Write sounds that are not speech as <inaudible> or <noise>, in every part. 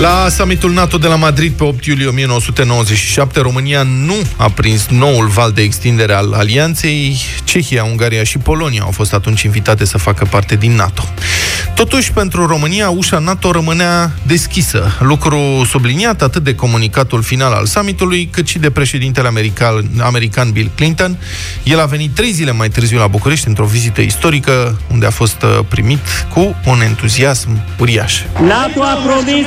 La summitul NATO de la Madrid pe 8 iulie 1997, România nu a prins noul val de extindere al alianței. Cehia, Ungaria și Polonia au fost atunci invitate să facă parte din NATO. Totuși, pentru România, ușa NATO rămânea deschisă, lucru subliniat atât de comunicatul final al summitului, cât și de președintele american, american Bill Clinton. El a venit trei zile mai târziu la București într-o vizită istorică, unde a fost uh, primit cu un entuziasm uriaș. NATO a promis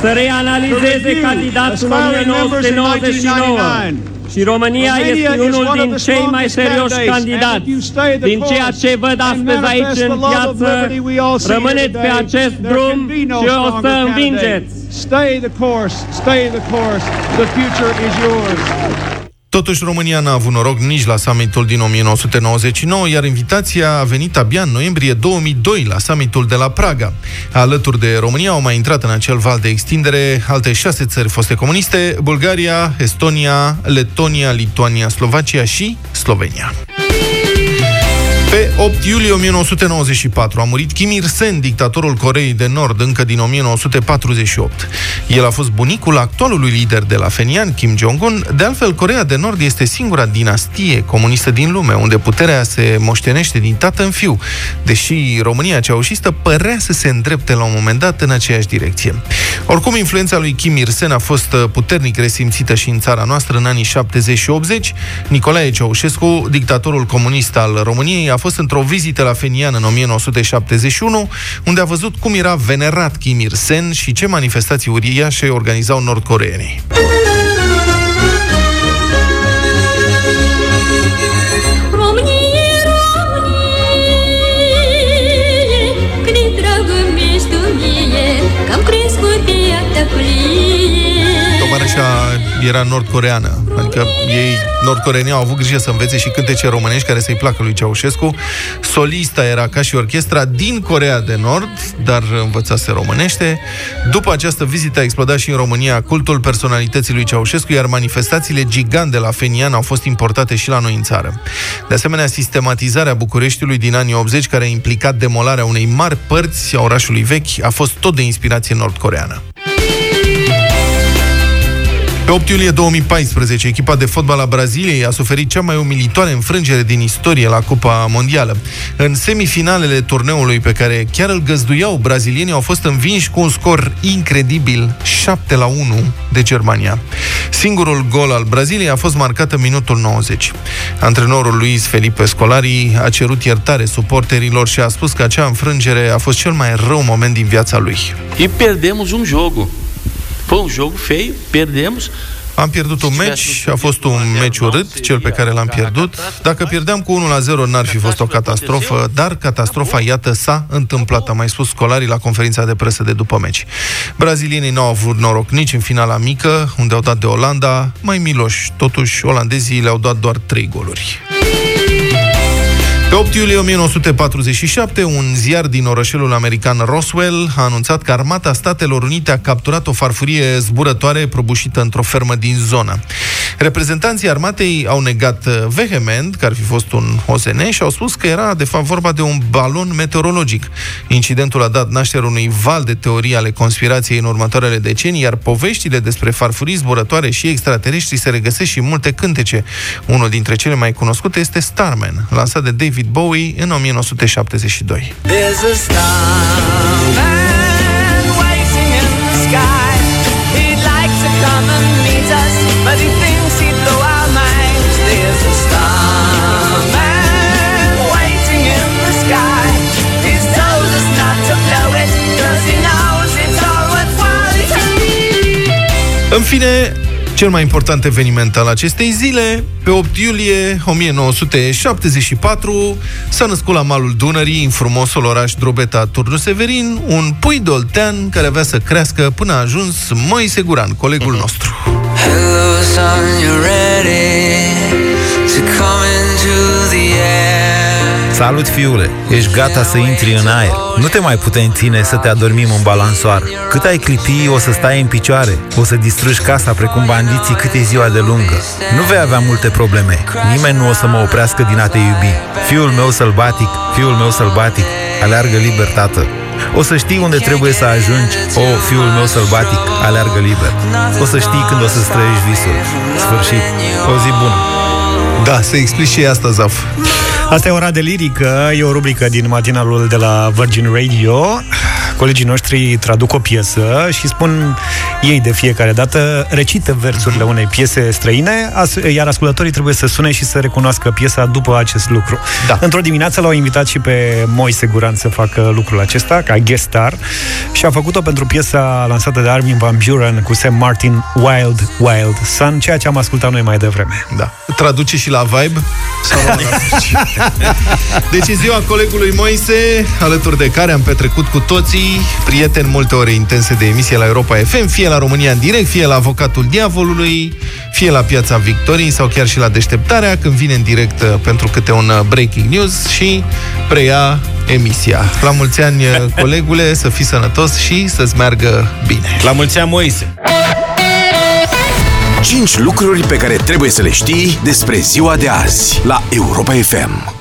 să reanalizeze candidatul 1999 și România este unul din cei mai serioși candidați. Din ceea ce văd astăzi aici în piață, rămâneți pe acest drum și o să învingeți. Stay the course, stay the course. The future is yours. Totuși, România n-a avut noroc nici la summitul din 1999, iar invitația a venit abia în noiembrie 2002 la summitul de la Praga. Alături de România au mai intrat în acel val de extindere alte șase țări foste comuniste, Bulgaria, Estonia, Letonia, Lituania, Slovacia și Slovenia. Pe 8 iulie 1994 a murit Kim Il-sen, dictatorul Coreei de Nord, încă din 1948. El a fost bunicul actualului lider de la Fenian, Kim Jong-un. De altfel, Coreea de Nord este singura dinastie comunistă din lume, unde puterea se moștenește din tată în fiu, deși România ceaușistă părea să se îndrepte la un moment dat în aceeași direcție. Oricum, influența lui Kim Il-sen a fost uh, puternic resimțită și în țara noastră în anii 70 și 80. Nicolae Ceaușescu, dictatorul comunist al României, a fost într-o vizită la Fenian în 1971, unde a văzut cum era venerat Kim Il-sen și ce manifestații uriașe organizau nordcoreenii. Așa era nordcoreană. Adică ei, nordcoreenii, au avut grijă să învețe și cântece românești care să-i placă lui Ceaușescu. Solista era ca și orchestra din Corea de Nord, dar învățase românește. După această vizită a explodat și în România cultul personalității lui Ceaușescu, iar manifestațiile gigante la Fenian au fost importate și la noi în țară. De asemenea, sistematizarea Bucureștiului din anii 80, care a implicat demolarea unei mari părți a orașului vechi, a fost tot de inspirație nordcoreană. Pe 8 iulie 2014, echipa de fotbal a Braziliei a suferit cea mai umilitoare înfrângere din istorie la Cupa Mondială. În semifinalele turneului pe care chiar îl găzduiau, brazilienii au fost învinși cu un scor incredibil 7 la 1 de Germania. Singurul gol al Braziliei a fost marcat în minutul 90. Antrenorul Luis Felipe Scolari a cerut iertare suporterilor și a spus că acea înfrângere a fost cel mai rău moment din viața lui. E perdemos um jogo. Foi um jogo feio, perdemos. Am pierdut un meci, a fost un meci urât, cel pe care l-am pierdut. Dacă pierdeam cu 1 la 0, n-ar fi fost o catastrofă, dar catastrofa, iată, s-a întâmplat, a mai spus scolarii la conferința de presă de după meci. Brazilienii n-au avut noroc nici în finala mică, unde au dat de Olanda, mai miloși. Totuși, olandezii le-au dat doar 3 goluri. Pe 8 iulie 1947, un ziar din orășelul american Roswell a anunțat că Armata Statelor Unite a capturat o farfurie zburătoare prăbușită într-o fermă din zonă. Reprezentanții armatei au negat vehement că ar fi fost un OSN și au spus că era de fapt vorba de un balon meteorologic. Incidentul a dat naștere unui val de teorii ale conspirației în următoarele decenii, iar poveștile despre farfurii zburătoare și extraterestri se regăsesc și în multe cântece. Unul dintre cele mai cunoscute este Starman, lansat de David David Bowie în 1972. În fine, cel mai important eveniment al acestei zile, pe 8 iulie 1974, s-a născut la malul Dunării, în frumosul oraș Drobeta Turnu Severin, un pui de oltean care avea să crească până a ajuns Moise Guran, colegul nostru. Hello, son, you ready Salut, fiule! Ești gata să intri în aer. Nu te mai putem ține să te adormim în balansoar. Cât ai clipi, o să stai în picioare. O să distrugi casa precum bandiții cât e ziua de lungă. Nu vei avea multe probleme. Nimeni nu o să mă oprească din a te iubi. Fiul meu sălbatic, fiul meu sălbatic, aleargă libertate. O să știi unde trebuie să ajungi, o, fiul meu sălbatic, aleargă liber. O să știi când o să-ți trăiești visul. Sfârșit. O zi bună. Da, să explici și asta, Zaf. Asta e ora de lirică, e o rubrică din matinalul de la Virgin Radio. Colegii noștri traduc o piesă și spun ei de fiecare dată, recită versurile unei piese străine, iar ascultătorii trebuie să sune și să recunoască piesa după acest lucru. Da. Într-o dimineață l-au invitat și pe Moi Siguran să facă lucrul acesta, ca guest star, și a făcut-o pentru piesa lansată de Armin Van Buren cu Sam Martin, Wild Wild Sun, ceea ce am ascultat noi mai devreme. Da. Traduce și la vibe? Sau la <laughs> deci e ziua colegului Moise, alături de care am petrecut cu toții prieteni multe ore intense de emisie la Europa FM, fie la România în direct, fie la Avocatul Diavolului, fie la Piața Victoriei sau chiar și la Deșteptarea, când vine în direct uh, pentru câte un uh, breaking news și preia emisia. La mulți ani, uh, <laughs> colegule, să fii sănătos și să-ți meargă bine. La mulți ani, Moise! 5 lucruri pe care trebuie să le știi despre ziua de azi la Europa FM.